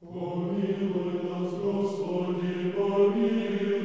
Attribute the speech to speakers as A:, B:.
A: Помилуй нас, Господи, помилуй.